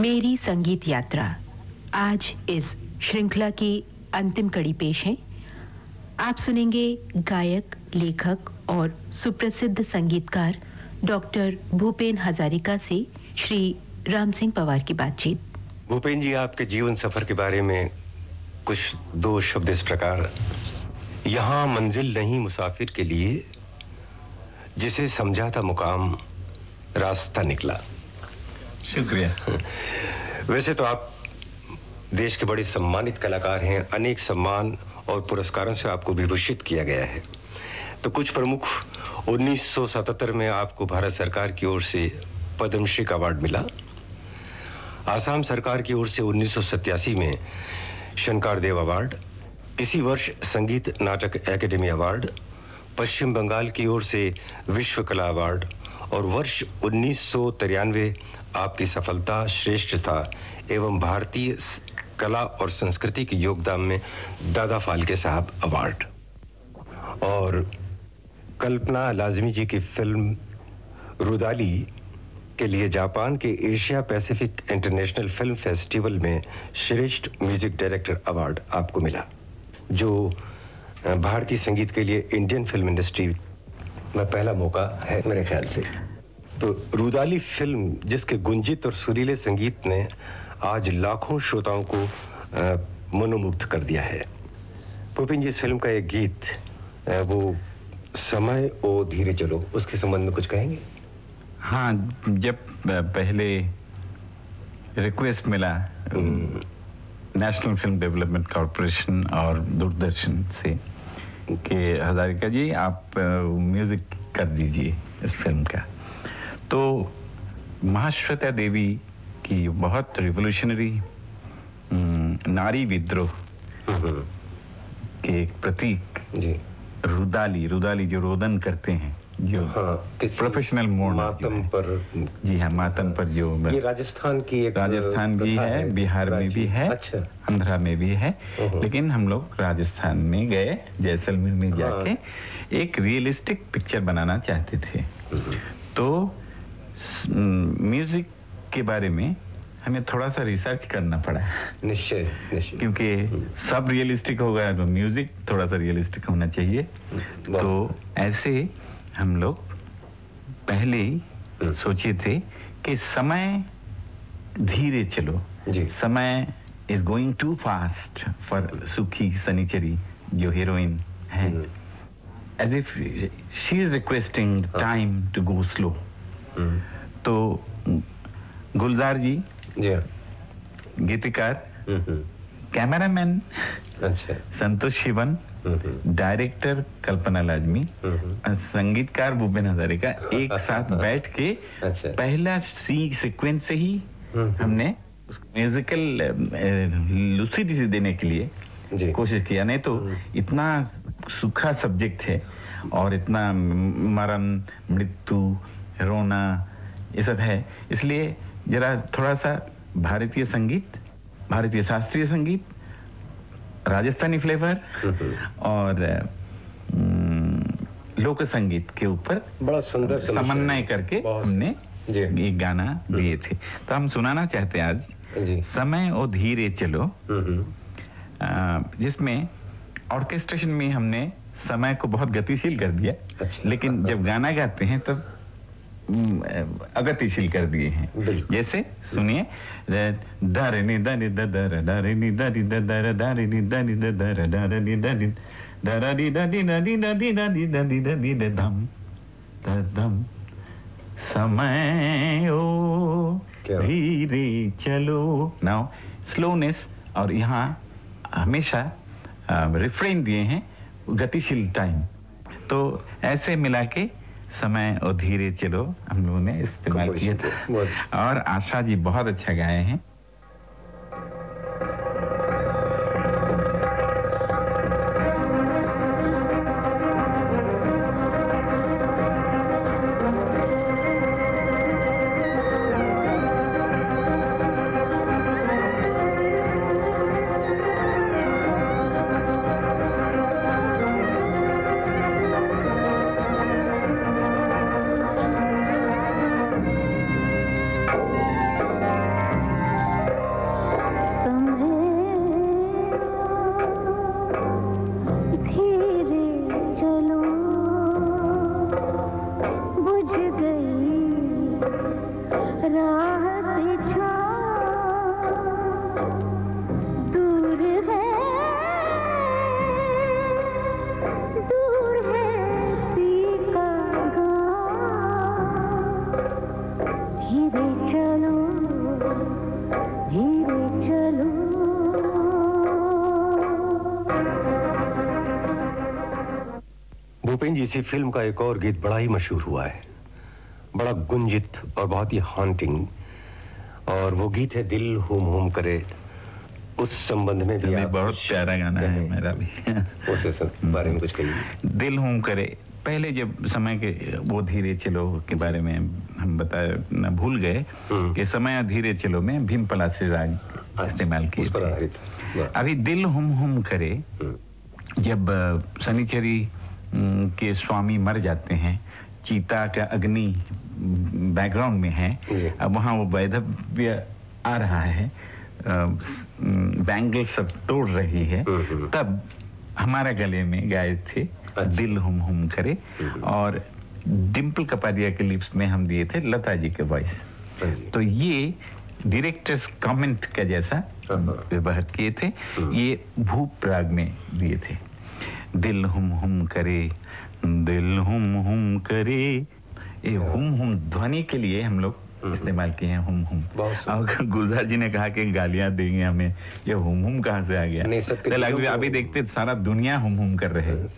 मेरी संगीत यात्रा आज इस श्रृंखला की अंतिम कड़ी पेश है। आप सुनेंगे गायक, लेखक और सुप्रसिद्ध संगीतकार डॉक्टर भूपेन हजारिका से श्री राम सिंह पवार की बातचीत। भूपेन जी, आपके जीवन सफ़र के बारे में कुछ दो शब्द इस प्रकार। यहाँ मंजिल नहीं मुसाफिर के लिए जिसे समझा था मुकाम, रास्ता निकला। शुक्रिया। वैसे तो आप देश के बड़े सम्मानित कलाकार हैं, अनेक सम्मान और पुरस्कारों से आपको विभूषित किया गया है। तो कुछ प्रमुख 1977 में आपको भारत सरकार की ओर से पद्मश्री का अवार्ड मिला। आसाम सरकार की ओर से उन्नीस में शंकर देव अवार्ड, इसी वर्ष संगीत नाटक एकेडमी अवार्ड, पश्चिम बंगाल की ओर से विश्व कला अवार्ड और वर्ष उन्नीस सौ तिरानवे आपकी सफलता श्रेष्ठता एवं भारतीय कला और संस्कृति के योगदान में दादा फाल्के साहब अवार्ड। और कल्पना लाजमी जी की फ़िल्म रुदाली के लिए जापान के Asia Pacific international film festival में श्रेष्ठ म्यूज़िक डायरेक्टर अवार्ड आपको मिला, जो भारतीय संगीत के लिए इंडियन फ़िल्म इंडस्ट्री में पहला मौका है मेरे ख्याल से। तो रुदाली फ़िल्म जिसके गुंजित और सुरीले संगीत ने आज लाखों श्रोताओं को मनोमुग्ध कर दिया है। भूपिन जी इस फ़िल्म का एक गीत वो समय ओ धीरे चलो उसके संबंध में कुछ कहेंगे? हाँ जब पहले रिक्वेस्ट मिला नेशनल फ़िल्म डेवलपमेंट कॉरपोरेशन और दूरदर्शन से। कि हजारिका जी आप म्यूज़िक कर दीजिए इस फ़िल्म का। तो महाश्वेता देवी की बहुत रिवोल्यूशनरी नारी विद्रोह के एक प्रतीक जी। रुदाली रुदाली जो रोदन करते हैं। जो हाँ, प्रोफेशनल मोड मातम पर जी हाँ मातम पर जो ये राजस्थान की एक राजस्थान भी है बिहार में भी है अच्छा। आंध्रा में भी है। लेकिन हम लोग राजस्थान में गए जैसलमेर में जाके हाँ। एक रियलिस्टिक पिक्चर बनाना चाहते थे। तो म्यूज़िक के बारे में हमें थोड़ा सा रिसर्च करना पड़ा। निश्चय निश्चय। क्योंकि सब रियलिस्टिक होगा तो म्यूज़िक थोड़ा सा रियलिस्टिक होना चाहिए। तो ऐसे हम लोग पहले ही हम्म। सोचे थे कि समय धीरे चलो। जी। समय is going too fast for Sukhi Sanichari जो हीरोइन है। As if she is requesting time to go slow तो गुलजार जी जी। गीतिकार हम्म, कैमरामैन अच्छा। संतोष शिवन डायरेक्टर कल्पना लाजमी संगीतकार भूपेन हजारिका एक साथ बैठ के अच्छा। पहला सी सीक्वेंस से ही हमने म्यूजिकल लुसिडिटी देने के लिए कोशिश किया। नहीं तो इतना सूखा सब्जेक्ट है और इतना मरण मृत्यु रोना ये सब है। इसलिए जरा थोड़ा सा भारतीय संगीत भारतीय शास्त्रीय संगीत राजस्थानी फ्लेवर और लोक संगीत के ऊपर बड़ा सुंदर समन्वय करके हमने ये गाना दिए थे। तो हम सुनाना चाहते हैं आज। समय और धीरे चलो। जिसमें ऑर्केस्ट्रेशन में हमने समय को बहुत गतिशील कर दिया। अच्छा। लेकिन जब गाना गाते हैं तब अगतिशील कर दिए हैं। जैसे सुनिए दारिनी दानी दर दारी दर दारिनी दानी दर दारिनी दानी दरादी दादी दादी दादी दादी दादी दादी दम दम। समय ओ धीरे चलो। नाउ स्लोनेस और यहाँ हमेशा रिफ्रेन दिए हैं गतिशील टाइम तो ऐसे मिला के समय और धीरे चलो हम लोगों ने इस्तेमाल किया था। और आशा जी बहुत अच्छा गाए हैं। इसी फ़िल्म का एक और गीत बड़ा ही मशहूर हुआ है। बड़ा गुंजित और बहुत ही हॉन्टिंग और वो गीत है दिल हुम हुम करे। उस संबंध में भी बहुत प्यारा गाना है मेरा भी। उस बारे में कुछ कहिए। दिल हुम करे। पहले जब समय के वो धीरे चलो के बारे में हम बता न भूल गए। कि समय धीरे चलो में भीम पलासी राग अच्छा, इस्तेमाल किए अभी दिल हुम हुम करे। जब शनिचरी के स्वामी मर जाते हैं। चीता का अग्नि बैकग्राउंड में है। अब वहाँ वो वैधव्य आ रहा है। बैंगल सब तोड़ रही है। हम्म, हम्म। तब हमारा गले में गाए थे। अच्छा। दिल हुम हुम करे। हम्म, और डिम्पल कपाडिया के लिप्स में हम दिए थे लता जी के वॉइस हाँ तो ये डायरेक्टर्स कमेंट का जैसा हाँ, हाँ। व्यवहार किए थे। ये भूप प्राग में दिए थे। दिल हुम हुम करे दिल हुम हुम करे। ये हुम हुम ध्वनि के लिए हम लोग हम्म। इस्तेमाल किए हैं हुम हुम। और गुलजार जी ने कहा कि गालियाँ देंगे हमें। ये हुम हुम कहाँ से आ गया? नहीं, अभी देखते सारा दुनिया हुम हुम कर रहे हैं।